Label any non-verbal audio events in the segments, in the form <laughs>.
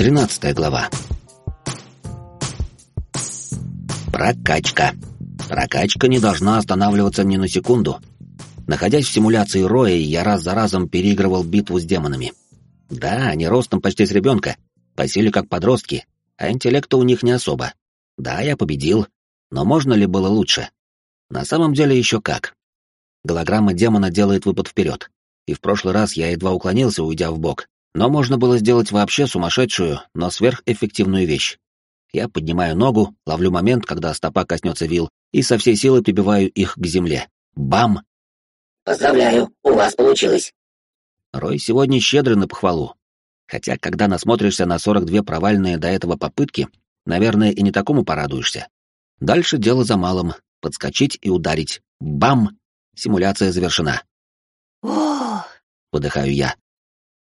Тринадцатая глава. Прокачка. Прокачка не должна останавливаться ни на секунду. Находясь в симуляции Роя, я раз за разом переигрывал битву с демонами. Да, они ростом почти с ребенка, по силе как подростки, а интеллекта у них не особо. Да, я победил, но можно ли было лучше? На самом деле еще как. Голограмма демона делает выпад вперед, и в прошлый раз я едва уклонился, уйдя в бок, но можно было сделать вообще сумасшедшую, но сверхэффективную вещь. Я поднимаю ногу, ловлю момент, когда стопа коснется вил, и со всей силы прибиваю их к земле. Бам! Поздравляю, у вас получилось. Рой сегодня щедрый на похвалу. Хотя, когда насмотришься на 42 провальные до этого попытки, наверное, и не такому порадуешься. Дальше дело за малым — подскочить и ударить. Бам! Симуляция завершена. О, Выдыхаю я.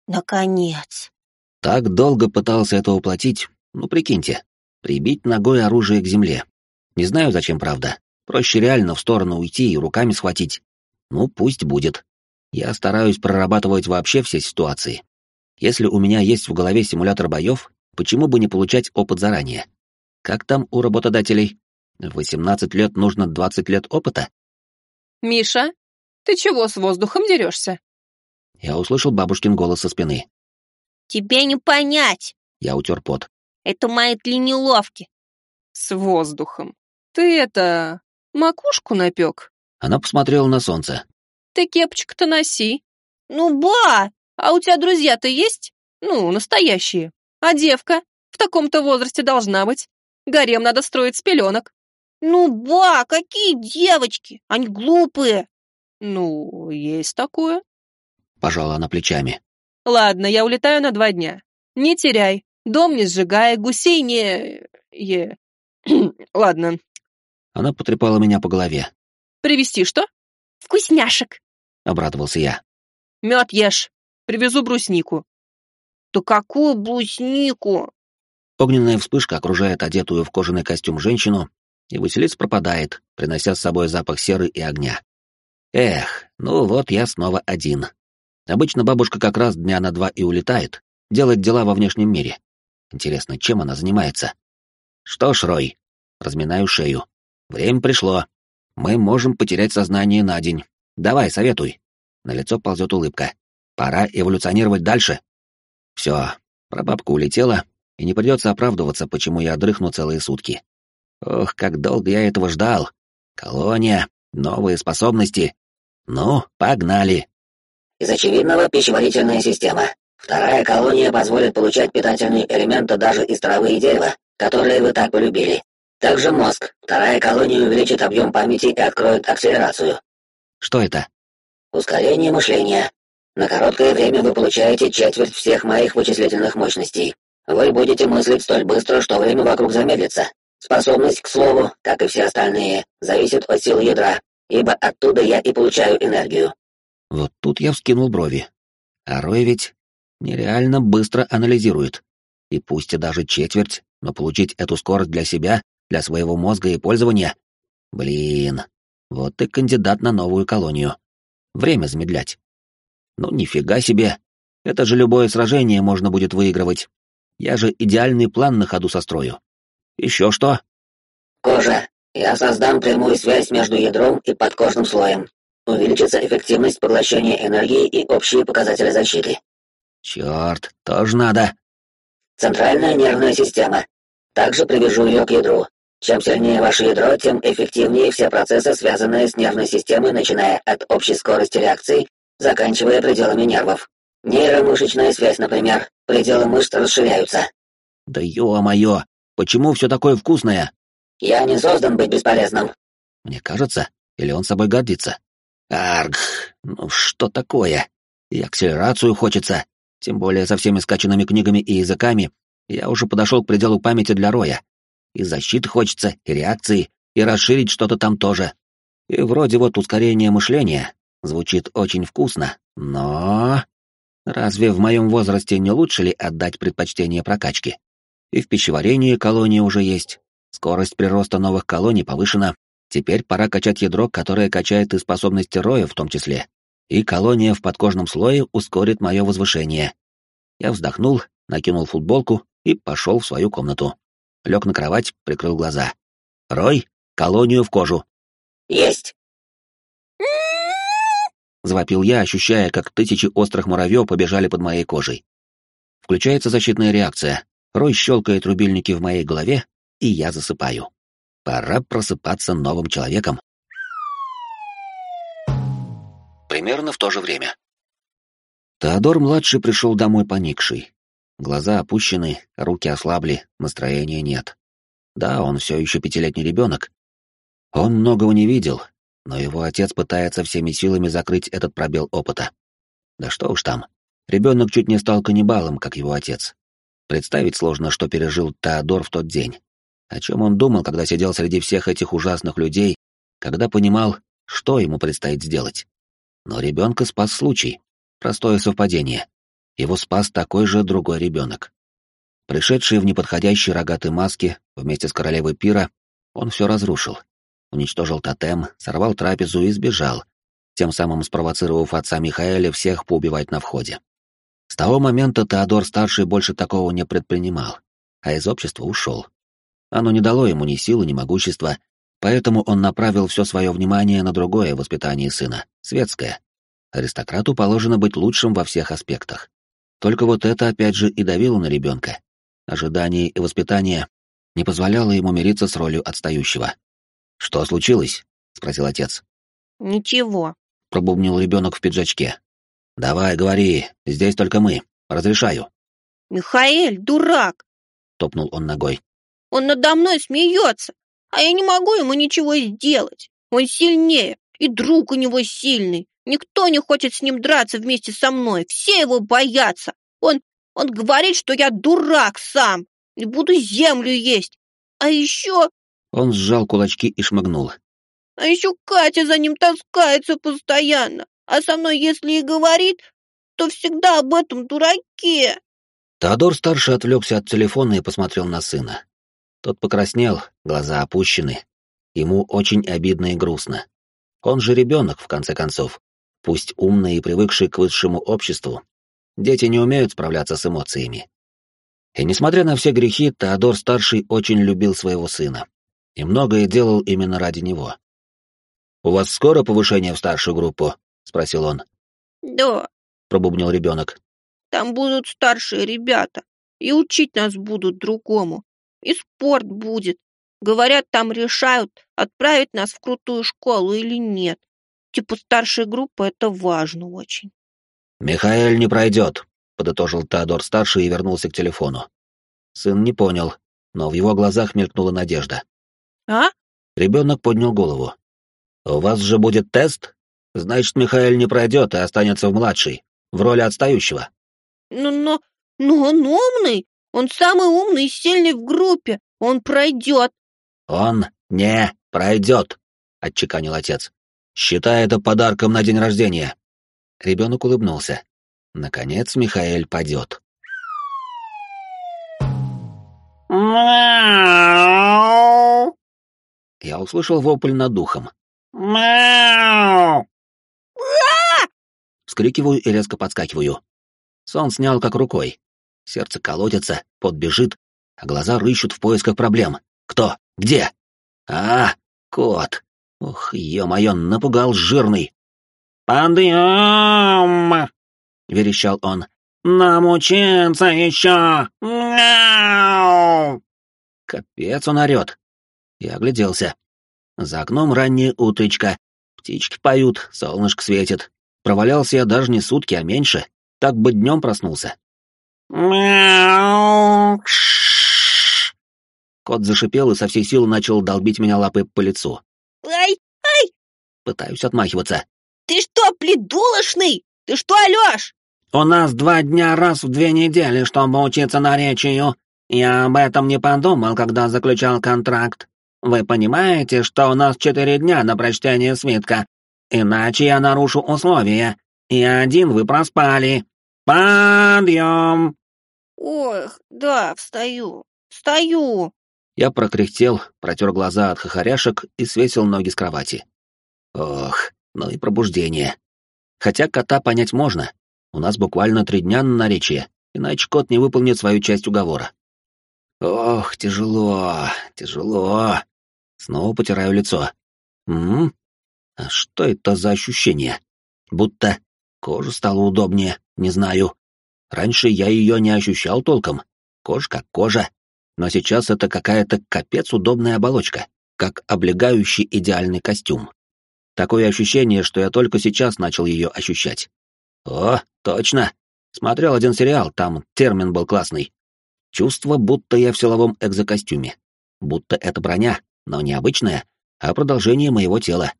Наконец. Так долго пытался это воплотить, ну прикиньте, прибить ногой оружие к земле. Не знаю, зачем, правда. Проще реально в сторону уйти и руками схватить. Ну, пусть будет. Я стараюсь прорабатывать вообще все ситуации. Если у меня есть в голове симулятор боев, почему бы не получать опыт заранее? Как там у работодателей? В 18 лет нужно 20 лет опыта? «Миша, ты чего с воздухом дерешься?» Я услышал бабушкин голос со спины. Тебе не понять. Я утер пот. Это мои тренировки. «С воздухом. Ты это... макушку напек? Она посмотрела на солнце. Ты кепочку-то носи. Ну, ба! А у тебя друзья-то есть? Ну, настоящие. А девка? В таком-то возрасте должна быть. Гарем надо строить с пеленок. Ну, ба, какие девочки! Они глупые. Ну, есть такое. Пожала она плечами. Ладно, я улетаю на два дня. Не теряй. Дом не сжигай, гусей не... Е... <clears throat> Ладно. Она потрепала меня по голове. Привезти что? Вкусняшек. Обрадовался я. Мед ешь. Привезу бруснику. Да какую бруснику? Огненная вспышка окружает одетую в кожаный костюм женщину, и Василис пропадает, принося с собой запах серы и огня. Эх, ну вот я снова один. Обычно бабушка как раз дня на два и улетает, делать дела во внешнем мире. Интересно, чем она занимается? Что ж, Рой, разминаю шею. Время пришло. Мы можем потерять сознание на день. Давай, советуй. На лицо ползет улыбка. Пора эволюционировать дальше. Все, прабабка улетела, и не придется оправдываться, почему я дрыхну целые сутки. Ох, как долго я этого ждал. Колония, новые способности. Ну, погнали. Из очевидного пищеварительная система. Вторая колония позволит получать питательные элементы даже из травы и дерева, которые вы так полюбили. Также мозг. Вторая колония увеличит объем памяти и откроет акселерацию. Что это? Ускорение мышления. На короткое время вы получаете четверть всех моих вычислительных мощностей. Вы будете мыслить столь быстро, что время вокруг замедлится. Способность, к слову, как и все остальные, зависит от силы ядра, ибо оттуда я и получаю энергию. Вот тут я вскинул брови. А Рой ведь нереально быстро анализирует. И пусть и даже четверть, но получить эту скорость для себя, для своего мозга и пользования... Блин, вот и кандидат на новую колонию. Время замедлять. Ну, нифига себе. Это же любое сражение можно будет выигрывать. Я же идеальный план на ходу сострою. Еще что? Кожа. Я создам прямую связь между ядром и подкожным слоем. Увеличится эффективность поглощения энергии и общие показатели защиты. Черт, тоже надо. Центральная нервная система. Также привяжу ее к ядру. Чем сильнее ваше ядро, тем эффективнее все процессы, связанные с нервной системой, начиная от общей скорости реакции, заканчивая пределами нервов. Нейромышечная связь, например. Пределы мышц расширяются. Да ё-моё, почему все такое вкусное? Я не создан быть бесполезным. Мне кажется, или он собой гордится? Арг, ну что такое? И акселерацию хочется, тем более со всеми скачанными книгами и языками. Я уже подошел к пределу памяти для Роя. И защиты хочется, и реакции, и расширить что-то там тоже. И вроде вот ускорение мышления звучит очень вкусно, но... Разве в моем возрасте не лучше ли отдать предпочтение прокачке? И в пищеварении колонии уже есть. Скорость прироста новых колоний повышена. Теперь пора качать ядро, которое качает и способности роя в том числе. И колония в подкожном слое ускорит мое возвышение. Я вздохнул, накинул футболку и пошел в свою комнату. Лег на кровать, прикрыл глаза. «Рой, колонию в кожу!» «Есть!» Завопил я, ощущая, как тысячи острых муравьев побежали под моей кожей. Включается защитная реакция. Рой щелкает рубильники в моей голове, и я засыпаю. Пора просыпаться новым человеком. Примерно в то же время. Теодор-младший пришел домой поникший. Глаза опущены, руки ослабли, настроения нет. Да, он все еще пятилетний ребенок. Он многого не видел, но его отец пытается всеми силами закрыть этот пробел опыта. Да что уж там. Ребенок чуть не стал каннибалом, как его отец. Представить сложно, что пережил Теодор в тот день. О чем он думал, когда сидел среди всех этих ужасных людей, когда понимал, что ему предстоит сделать. Но ребенка спас случай. Простое совпадение. Его спас такой же другой ребенок. Пришедший в неподходящей рогатой маске вместе с королевой пира, он все разрушил уничтожил тотем, сорвал трапезу и сбежал, тем самым спровоцировав отца Михаэля всех поубивать на входе. С того момента Теодор-старший больше такого не предпринимал, а из общества ушел. Оно не дало ему ни силы, ни могущества, поэтому он направил все свое внимание на другое воспитание сына, светское. Аристократу положено быть лучшим во всех аспектах. Только вот это опять же и давило на ребенка. Ожидание и воспитание не позволяло ему мириться с ролью отстающего. «Что случилось?» — спросил отец. «Ничего», — пробубнил ребенок в пиджачке. «Давай, говори, здесь только мы. Разрешаю». «Михаэль, дурак!» — топнул он ногой. «Он надо мной смеется, а я не могу ему ничего сделать. Он сильнее, и друг у него сильный. Никто не хочет с ним драться вместе со мной, все его боятся. Он, он говорит, что я дурак сам и буду землю есть. А еще он сжал кулачки и шмыгнул. «А еще Катя за ним таскается постоянно, а со мной, если и говорит, то всегда об этом дураке». Теодор-старший отвлекся от телефона и посмотрел на сына. Тот покраснел, глаза опущены. Ему очень обидно и грустно. Он же ребенок, в конце концов, пусть умный и привыкший к высшему обществу. Дети не умеют справляться с эмоциями. И несмотря на все грехи, Теодор-старший очень любил своего сына и многое делал именно ради него. «У вас скоро повышение в старшую группу?» — спросил он. «Да», — пробубнил ребенок. «Там будут старшие ребята, и учить нас будут другому, и спорт будет. Говорят, там решают, отправить нас в крутую школу или нет. Типа старшая группа — это важно очень». «Михаэль не пройдет», — подытожил Теодор-старший и вернулся к телефону. Сын не понял, но в его глазах мелькнула надежда. «А?» Ребенок поднял голову. «У вас же будет тест? Значит, Михаил не пройдет и останется в младшей, в роли отстающего». «Но, но, но он умный! Он самый умный и сильный в группе! Он пройдет!» «Он не пройдет!» — отчеканил отец. «Считай это подарком на день рождения!» Ребенок улыбнулся. Наконец Михаил падет. «Мяу!» Я услышал вопль над духом. «Мяу!» Вскрикиваю и резко подскакиваю. Сон снял как рукой. Сердце колотится, пот бежит, а глаза рыщут в поисках проблем. Кто? Где? А, кот. Ух, ё-моё, напугал жирный. «Подъем!» — верещал он. «Нам учиться еще! Мяу!» Капец он орёт. Я огляделся. За окном ранняя утречка. Птички поют, солнышко светит. Провалялся я даже не сутки, а меньше. Так бы днем проснулся. Мяу! Кот зашипел и со всей силы начал долбить меня лапой по лицу. «Ай! Ай!» Пытаюсь отмахиваться. «Ты что, придулошный? Ты что, Алёш?» «У нас два дня раз в две недели, чтобы учиться наречию. Я об этом не подумал, когда заключал контракт. Вы понимаете, что у нас четыре дня на прочтение свитка? Иначе я нарушу условия. И один вы проспали. Подъем!» «Ох, да, встаю, встаю!» Я прокряхтел, протер глаза от хохоряшек и свесил ноги с кровати. Ох, ну и пробуждение. Хотя кота понять можно. У нас буквально три дня на наречие, иначе кот не выполнит свою часть уговора. Ох, тяжело, тяжело. Снова потираю лицо. М? А что это за ощущение? Будто кожа стала удобнее, не знаю. Раньше я ее не ощущал толком. Кожа кожа. Но сейчас это какая-то капец удобная оболочка, как облегающий идеальный костюм. Такое ощущение, что я только сейчас начал ее ощущать. О, точно. Смотрел один сериал, там термин был классный. Чувство, будто я в силовом экзокостюме. Будто это броня, но не обычная, а продолжение моего тела.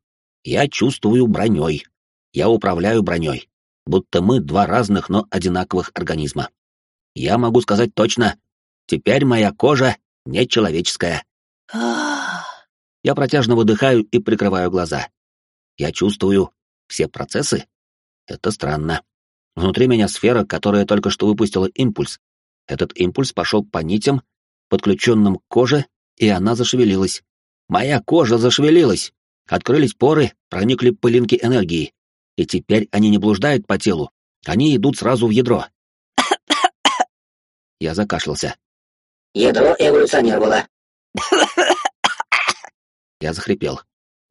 Я чувствую броней. Я управляю броней. Будто мы два разных, но одинаковых организма. Я могу сказать точно, теперь моя кожа не человеческая. Я протяжно выдыхаю и прикрываю глаза. Я чувствую все процессы. Это странно. Внутри меня сфера, которая только что выпустила импульс, этот импульс пошел по нитям, подключенным к коже, и она зашевелилась. Моя кожа зашевелилась. Открылись поры, проникли пылинки энергии. И теперь они не блуждают по телу, они идут сразу в ядро. <coughs> Я закашлялся. Ядро эволюционировало. <coughs> Я захрипел.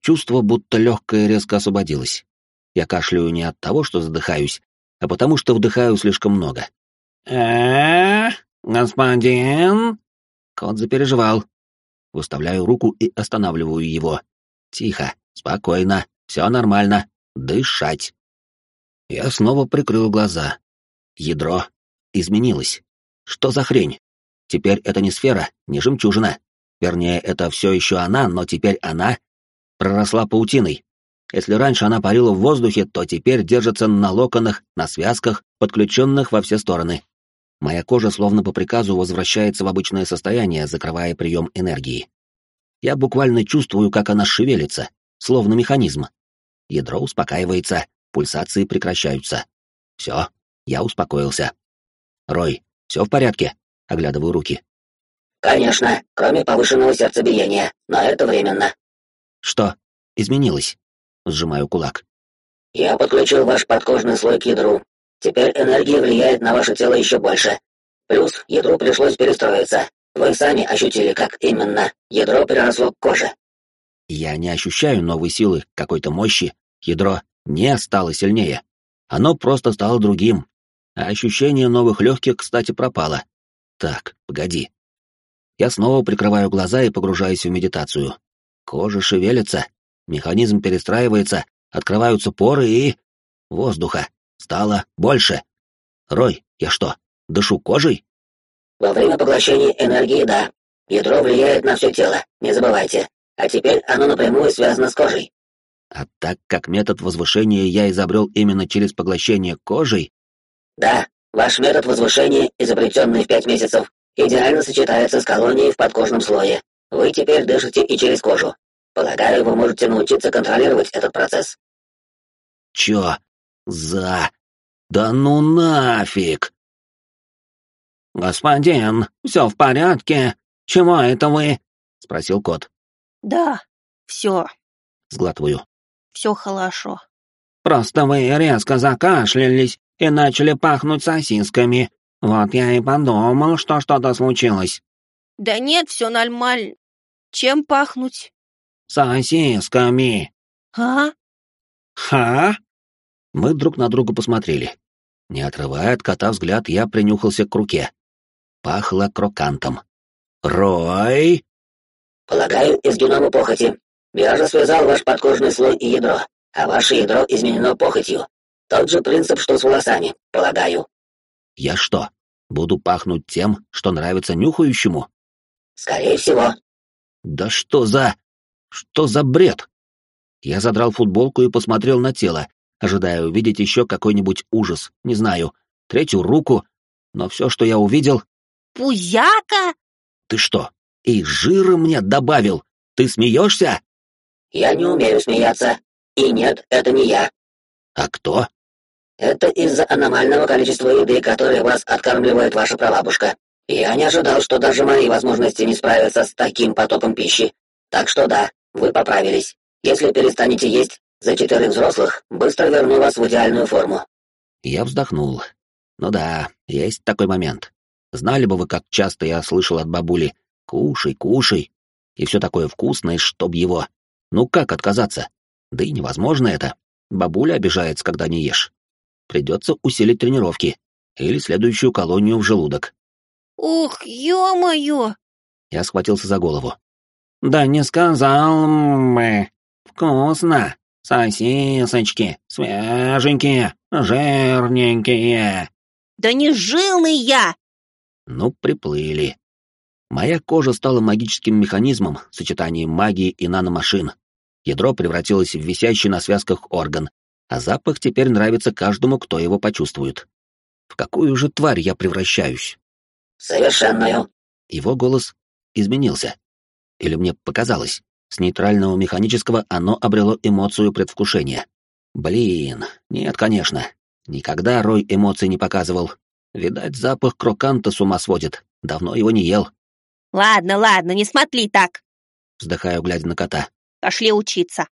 Чувство, будто легкое резко освободилось. Я кашляю не от того, что задыхаюсь, а потому что вдыхаю слишком много э господин?» Кот запереживал. Выставляю руку и останавливаю его. «Тихо, спокойно, все нормально. Дышать». Я снова прикрыл глаза. Ядро изменилось. Что за хрень? Теперь это не сфера, не жемчужина. Вернее, это все еще она, но теперь она проросла паутиной. Если раньше она парила в воздухе, то теперь держится на локонах, на связках, подключенных во все стороны. Моя кожа словно по приказу возвращается в обычное состояние, закрывая прием энергии. Я буквально чувствую, как она шевелится, словно механизм. Ядро успокаивается, пульсации прекращаются. Все, я успокоился. Рой, все в порядке? Оглядываю руки. Конечно, кроме повышенного сердцебиения, но это временно. Что? Изменилось? Сжимаю кулак. Я подключил ваш подкожный слой к ядру. Теперь энергия влияет на ваше тело еще больше. Плюс ядру пришлось перестроиться. Вы сами ощутили, как именно ядро переросло к коже. Я не ощущаю новой силы, какой-то мощи. Ядро не стало сильнее. Оно просто стало другим. А ощущение новых легких, кстати, пропало. Так, погоди. Я снова прикрываю глаза и погружаюсь в медитацию. Кожа шевелится, механизм перестраивается, открываются поры и... воздуха. Стало больше. Рой, я что, дышу кожей? Во время поглощения энергии, да. Ядро влияет на все тело, не забывайте. А теперь оно напрямую связано с кожей. А так как метод возвышения я изобрел именно через поглощение кожей... Да, ваш метод возвышения, изобретенный в пять месяцев, идеально сочетается с колонией в подкожном слое. Вы теперь дышите и через кожу. Полагаю, вы можете научиться контролировать этот процесс. Чё? За... Да ну нафиг! «Господин, все в порядке? Чего это вы?» — спросил кот. «Да, все», — сглатываю. «Все хорошо». «Просто вы резко закашлялись и начали пахнуть сосисками. Вот я и подумал, что что-то случилось». «Да нет, все нормально. Чем пахнуть?» «Сосисками». «А?» «Ха?» Мы друг на друга посмотрели. Не отрывая от кота взгляд, я принюхался к руке. Пахло крокантом. «Рой!» «Полагаю, из генома похоти. Я же связал ваш подкожный слой и ядро, а ваше ядро изменено похотью. Тот же принцип, что с волосами, полагаю». «Я что, буду пахнуть тем, что нравится нюхающему?» «Скорее всего». «Да что за... что за бред?» Я задрал футболку и посмотрел на тело, ожидая увидеть еще какой-нибудь ужас, не знаю, третью руку, но все, что я увидел... «Пузяка!» «Ты что, и жира мне добавил? Ты смеешься?» «Я не умею смеяться. И нет, это не я». «А кто?» «Это из-за аномального количества еды, которой вас откармливает ваша прабабушка. Я не ожидал, что даже мои возможности не справятся с таким потоком пищи. Так что да, вы поправились. Если перестанете есть, за четырех взрослых быстро верну вас в идеальную форму. Я вздохнул. Ну да, есть такой момент. Знали бы вы, как часто я слышал от бабули «Кушай, кушай!» и все такое вкусное, чтоб его. Ну как отказаться? Да и невозможно это. Бабуля обижается, когда не ешь. Придется усилить тренировки или следующую колонию в желудок. Ух, ё-моё! Я схватился за голову. Да не сказал бы. Вкусно. Сосисочки, свеженькие, жирненькие. Да не жирный я! Ну, приплыли. Моя кожа стала магическим механизмом, сочетанием магии и наномашин. Ядро превратилось в висящий на связках орган, а запах теперь нравится каждому, кто его почувствует. В какую же тварь я превращаюсь? Совершенную. Его голос изменился. Или мне показалось, с нейтрального механического оно обрело эмоцию предвкушения. Блин, нет, конечно. Никогда Рой эмоций не показывал. Видать, запах кроканта с ума сводит. Давно его не ел. Ладно, ладно, не смотри так. Вздыхаю, глядя на кота. Пошли учиться.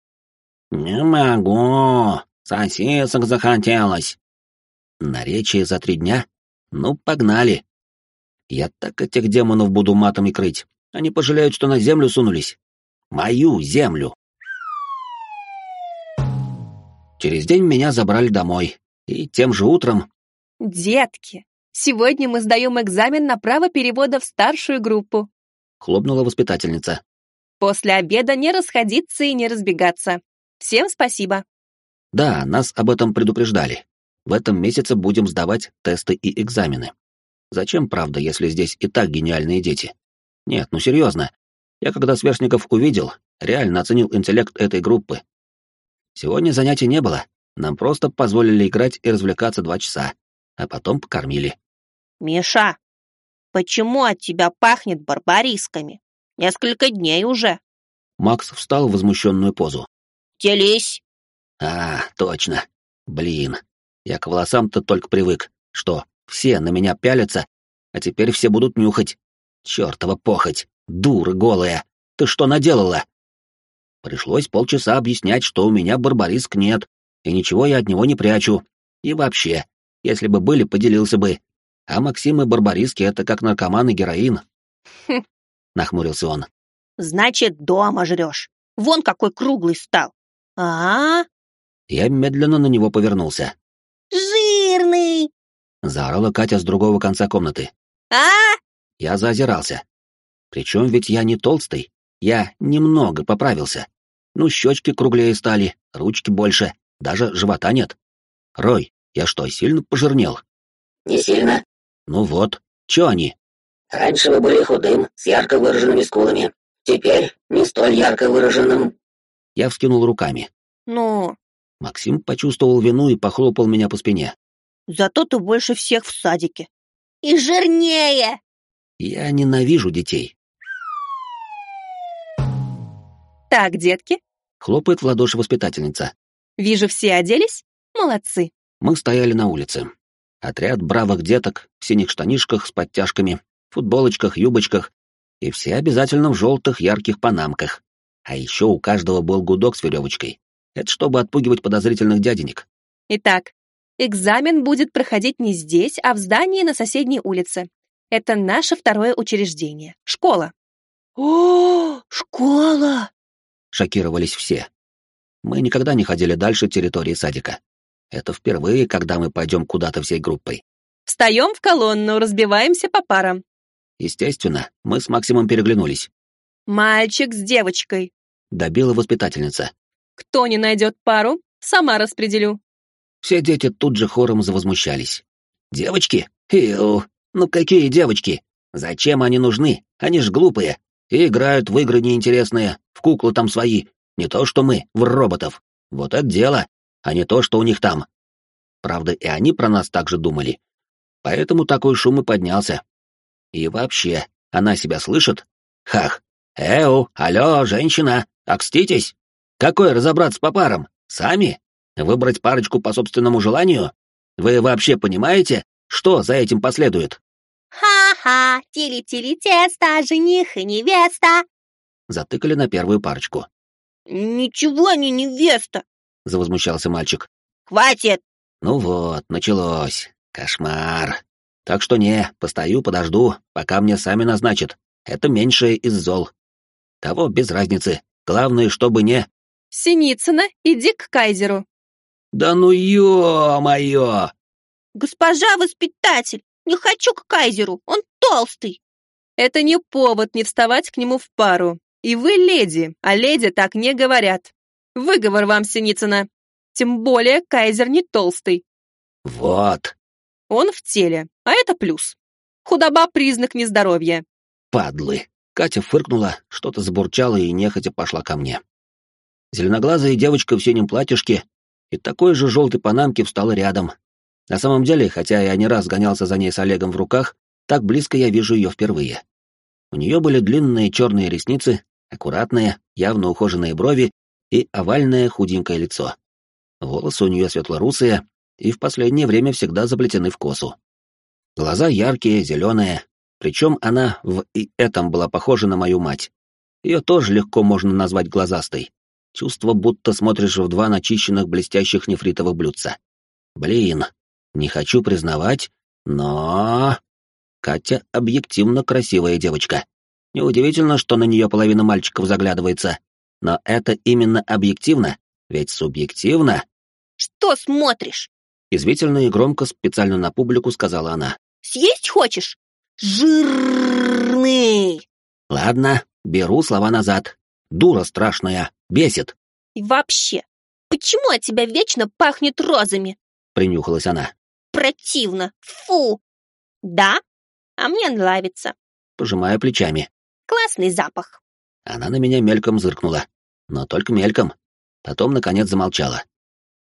Не могу. Сосисок захотелось. Наречие за три дня? Ну, погнали. Я так этих демонов буду матами крыть. Они пожалеют, что на землю сунулись. Мою землю. Через день меня забрали домой. И тем же утром... Детки, сегодня мы сдаем экзамен на право перевода в старшую группу. Хлопнула воспитательница. После обеда не расходиться и не разбегаться. Всем спасибо. Да, нас об этом предупреждали. В этом месяце будем сдавать тесты и экзамены. Зачем, правда, если здесь и так гениальные дети? Нет, ну серьезно. Я когда сверстников увидел, реально оценил интеллект этой группы. Сегодня занятий не было, нам просто позволили играть и развлекаться два часа, а потом покормили. Миша, почему от тебя пахнет барбарисками? Несколько дней уже. Макс встал в возмущенную позу. Делись. А, точно. Блин, я к волосам-то только привык. Что, все на меня пялятся, а теперь все будут нюхать. Чёртова похоть, дура голая, ты что наделала? Пришлось полчаса объяснять, что у меня барбариск нет, и ничего я от него не прячу. И вообще, если бы были, поделился бы. А Максим и барбариски — это как наркоман и героин. Хм. <laughs> Нахмурился он. Значит, дома жрешь. Вон какой круглый стал. А, -а, -а. Я медленно на него повернулся. Жирный! Заорала Катя с другого конца комнаты. А? Я заозирался. Причем ведь я не толстый, я немного поправился. Ну, щечки круглее стали, ручки больше, даже живота нет. Рой, я что, сильно пожирнел? Не сильно. Ну вот, чё они? Раньше вы были худым, с ярко выраженными скулами. Теперь не столь ярко выраженным. Я вскинул руками. Ну? Максим почувствовал вину и похлопал меня по спине. Зато ты больше всех в садике. И жирнее. Я ненавижу детей. Так, детки. Хлопает в ладоши воспитательница. Вижу, все оделись? Молодцы. Мы стояли на улице. Отряд бравых деток в синих штанишках с подтяжками, футболочках, юбочках, и все обязательно в желтых ярких панамках. А еще у каждого был гудок с веревочкой. Это чтобы отпугивать подозрительных дяденек. Итак, экзамен будет проходить не здесь, а в здании на соседней улице. Это наше второе учреждение. Школа. О, школа! Шокировались все. Мы никогда не ходили дальше территории садика. Это впервые, когда мы пойдем куда-то всей группой. Встаем в колонну, разбиваемся по парам. Естественно, мы с Максимом переглянулись. Мальчик с девочкой. Добила воспитательница. Кто не найдет пару, сама распределю. Все дети тут же хором завозмущались. Девочки? Ил, ну какие девочки? Зачем они нужны? Они ж глупые. И играют в игры неинтересные, в куклы там свои. Не то, что мы, в роботов. Вот это дело, а не то, что у них там. Правда, и они про нас так же думали. Поэтому такой шум и поднялся. И вообще, она себя слышит? Хах. Эу, алло, женщина, окститесь. Какой разобраться по парам? Сами? Выбрать парочку по собственному желанию? Вы вообще понимаете, что за этим последует? Ха-ха, тили-тили тесто, жених и невеста. Затыкали на первую парочку. Ничего не невеста, завозмущался мальчик. Хватит. Ну вот, началось. Кошмар. Так что не, постою, подожду, пока мне сами назначат. Это меньшее из зол. Того без разницы. Главное, чтобы не... Синицына, иди к кайзеру. Да ну ё-моё! Госпожа воспитатель, не хочу к кайзеру, он толстый. Это не повод не вставать к нему в пару. И вы леди, а леди так не говорят. Выговор вам, Синицына. Тем более кайзер не толстый. Вот. Он в теле, а это плюс. Худоба — признак нездоровья. Падлы. Катя фыркнула, что-то забурчала и нехотя пошла ко мне. Зеленоглазая девочка в синем платьишке и такой же желтой панамке встала рядом. На самом деле, хотя я не раз гонялся за ней с Олегом в руках, так близко я вижу ее впервые. У нее были длинные черные ресницы, аккуратные, явно ухоженные брови и овальное худенькое лицо. Волосы у нее светлорусые и в последнее время всегда заплетены в косу. Глаза яркие, зеленые, причем она в и этом была похожа на мою мать. Ее тоже легко можно назвать глазастой. Чувство, будто смотришь в два начищенных блестящих нефритовых блюдца. Блин, не хочу признавать, но... Катя объективно красивая девочка. Неудивительно, что на нее половина мальчиков заглядывается. Но это именно объективно, ведь субъективно... Что смотришь? Извительно и громко специально на публику сказала она. Съесть хочешь? Жирный! Ладно, беру слова назад. Дура страшная, бесит. И вообще, почему от тебя вечно пахнет розами? Принюхалась она. Противно. Фу. Да? А мне нравится. Пожимая плечами. Классный запах. Она на меня мельком зыркнула. Но только мельком. Потом, наконец, замолчала.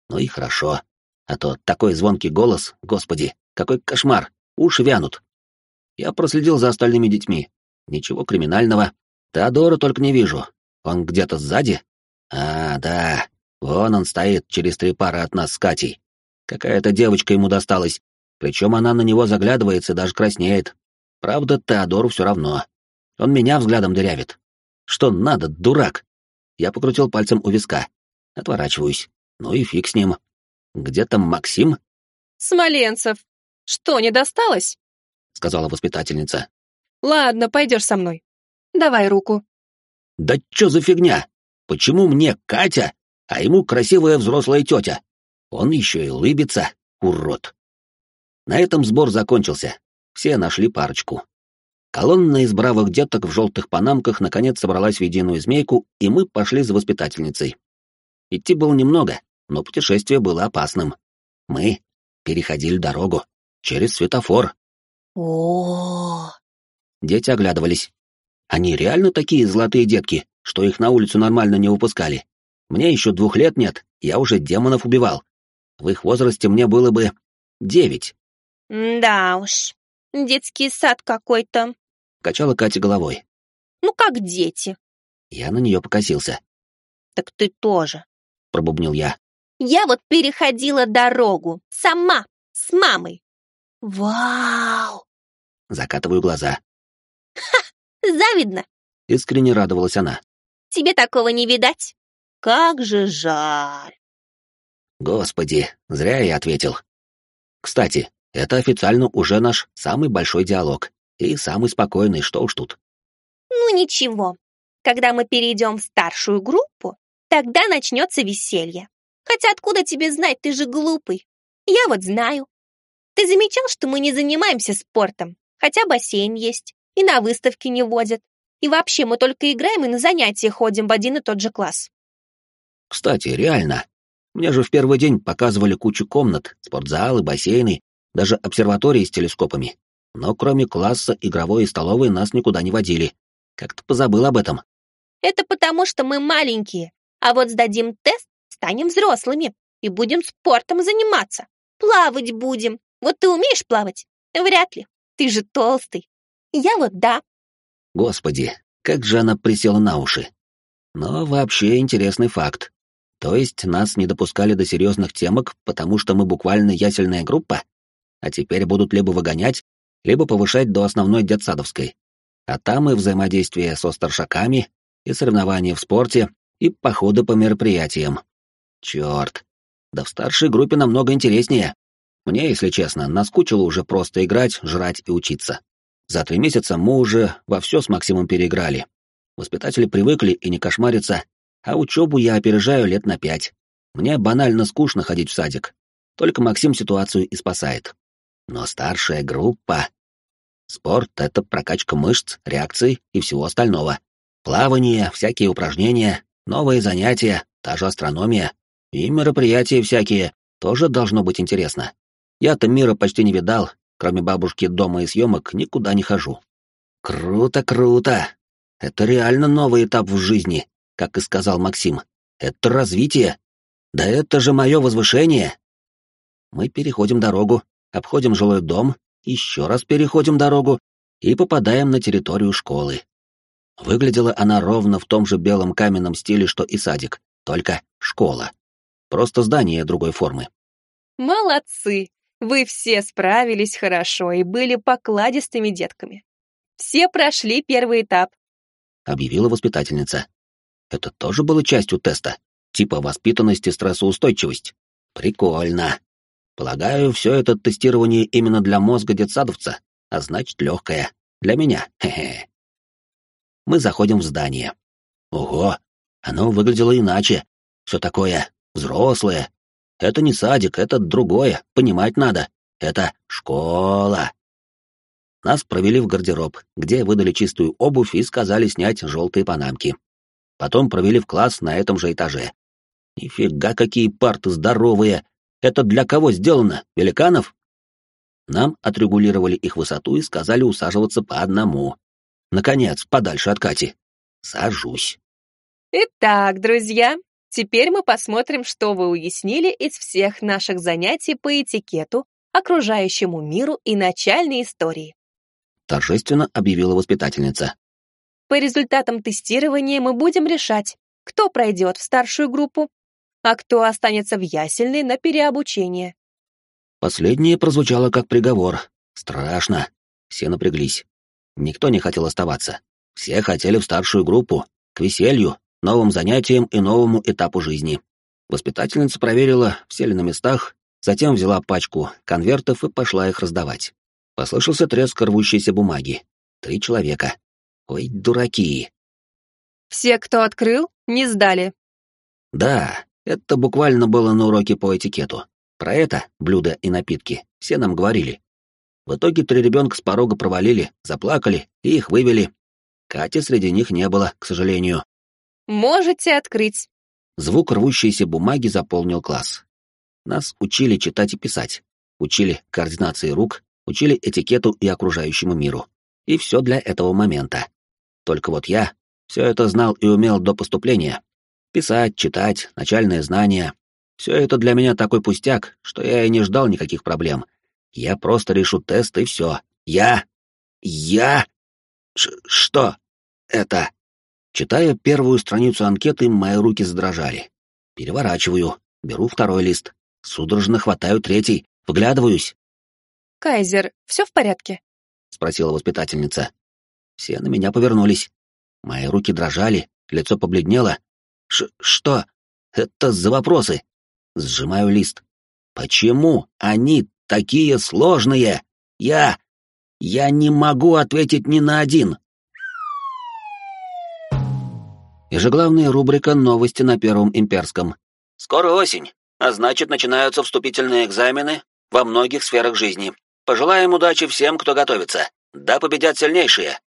Ну и хорошо. А то такой звонкий голос, господи, какой кошмар, уши вянут. Я проследил за остальными детьми. Ничего криминального. Теодора только не вижу. Он где-то сзади? А, да. Вон он стоит через три пары от нас с Катей. Какая-то девочка ему досталась. Причем она на него заглядывается даже краснеет. Правда, Теодору все равно. Он меня взглядом дырявит. Что надо, дурак? Я покрутил пальцем у виска. Отворачиваюсь. Ну и фиг с ним. Где там Максим? Смоленцев. Что, не досталось? Сказала воспитательница. Ладно, пойдешь со мной. Давай руку. Да чё за фигня? Почему мне Катя, а ему красивая взрослая тетя? Он еще и улыбится, урод. На этом сбор закончился. Все нашли парочку. Колонна из бравых деток в желтых панамках наконец собралась в единую змейку, и мы пошли за воспитательницей. Идти было немного, но путешествие было опасным. Мы переходили дорогу через светофор. О, Дети оглядывались. Они реально такие золотые детки, что их на улицу нормально не выпускали. Мне еще двух лет нет, я уже демонов убивал. В их возрасте мне было бы девять. Да уж, детский сад какой-то. Качала Катя головой. Ну как дети. Я на нее покосился. Так ты тоже. Пробубнил я. Я вот переходила дорогу. Сама. С мамой. Вау! Закатываю глаза. Завидно. Искренне радовалась она. Тебе такого не видать. Как же жаль. Господи, зря я ответил. Кстати, это официально уже наш самый большой диалог. И самый спокойный, что уж тут. Ну ничего. Когда мы перейдем в старшую группу, тогда начнется веселье. Хотя откуда тебе знать, ты же глупый. Я вот знаю. Ты замечал, что мы не занимаемся спортом? Хотя бассейн есть, и на выставки не водят. И вообще мы только играем и на занятия ходим в один и тот же класс. Кстати, реально. Мне же в первый день показывали кучу комнат, спортзалы, бассейны, даже обсерватории с телескопами. Но кроме класса, игровой и столовой нас никуда не водили. Как-то позабыл об этом. Это потому, что мы маленькие. А вот сдадим тест, станем взрослыми и будем спортом заниматься. Плавать будем. Вот ты умеешь плавать? Вряд ли. Ты же толстый. Я вот да. Господи, как же она присела на уши. Но вообще интересный факт. То есть нас не допускали до серьезных темок, потому что мы буквально ясельная группа? А теперь будут либо выгонять, либо повышать до основной детсадовской. А там и взаимодействие со старшаками, и соревнования в спорте, и походы по мероприятиям. Черт, да в старшей группе намного интереснее. Мне, если честно, наскучило уже просто играть, жрать и учиться. За три месяца мы уже во все с Максимом переиграли. Воспитатели привыкли и не кошмарятся, а учебу я опережаю лет на пять. Мне банально скучно ходить в садик. Только Максим ситуацию и спасает. Но старшая группа... Спорт — это прокачка мышц, реакций и всего остального. Плавание, всякие упражнения, новые занятия, та же астрономия. И мероприятия всякие. Тоже должно быть интересно. Я-то мира почти не видал, кроме бабушки дома и съемок, никуда не хожу. Круто, круто. Это реально новый этап в жизни, как и сказал Максим. Это развитие. Да это же мое возвышение. Мы переходим дорогу, обходим жилой дом, еще раз переходим дорогу и попадаем на территорию школы. Выглядела она ровно в том же белом каменном стиле, что и садик, только школа. Просто здание другой формы. Молодцы! Вы все справились хорошо и были покладистыми детками. Все прошли первый этап. Объявила воспитательница. Это тоже было частью теста? Типа воспитанность и стрессоустойчивость? Прикольно. Полагаю, все это тестирование именно для мозга детсадовца, а значит, легкое. Для меня. Хе-хе. Мы заходим в здание. Ого, оно выглядело иначе. Все такое взрослое. Это не садик, это другое, понимать надо. Это школа. Нас провели в гардероб, где выдали чистую обувь и сказали снять желтые панамки. Потом провели в класс на этом же этаже. Нифига, какие парты здоровые! Это для кого сделано? Великанов? Нам отрегулировали их высоту и сказали усаживаться по одному. Наконец, подальше от Кати. Сажусь. Итак, друзья, теперь мы посмотрим, что вы уяснили из всех наших занятий по этикету, окружающему миру и начальной истории. Торжественно объявила воспитательница. По результатам тестирования мы будем решать, кто пройдет в старшую группу, а кто останется в ясельной на переобучение. Последнее прозвучало как приговор. Страшно. Все напряглись. Никто не хотел оставаться. Все хотели в старшую группу, к веселью, новым занятиям и новому этапу жизни. Воспитательница проверила, все ли на местах, затем взяла пачку конвертов и пошла их раздавать. Послышался треск рвущейся бумаги. Три человека. Ой, дураки. Все, кто открыл, не сдали. Да, это буквально было на уроке по этикету. Про это, блюда и напитки, все нам говорили. В итоге три ребенка с порога провалили, заплакали и их вывели. Кати среди них не было, к сожалению. Можете открыть. Звук рвущейся бумаги заполнил класс. Нас учили читать и писать, учили координации рук, учили этикету и окружающему миру. И все для этого момента. Только вот я все это знал и умел до поступления, Писать, читать, начальные знания — все это для меня такой пустяк, что я и не ждал никаких проблем. Я просто решу тест и все. Я... Я... Ш что это? Читая первую страницу анкеты, мои руки задрожали. Переворачиваю, беру второй лист, судорожно хватаю третий, вглядываюсь. «Кайзер, все в порядке?» — спросила воспитательница. Все на меня повернулись. Мои руки дрожали, лицо побледнело, Ш что? Это за вопросы? Сжимаю лист. Почему они такие сложные? Я... Я не могу ответить ни на один. Ежеглавная рубрика «Новости на Первом Имперском». Скоро осень, а значит, начинаются вступительные экзамены во многих сферах жизни. Пожелаем удачи всем, кто готовится. Да победят сильнейшие.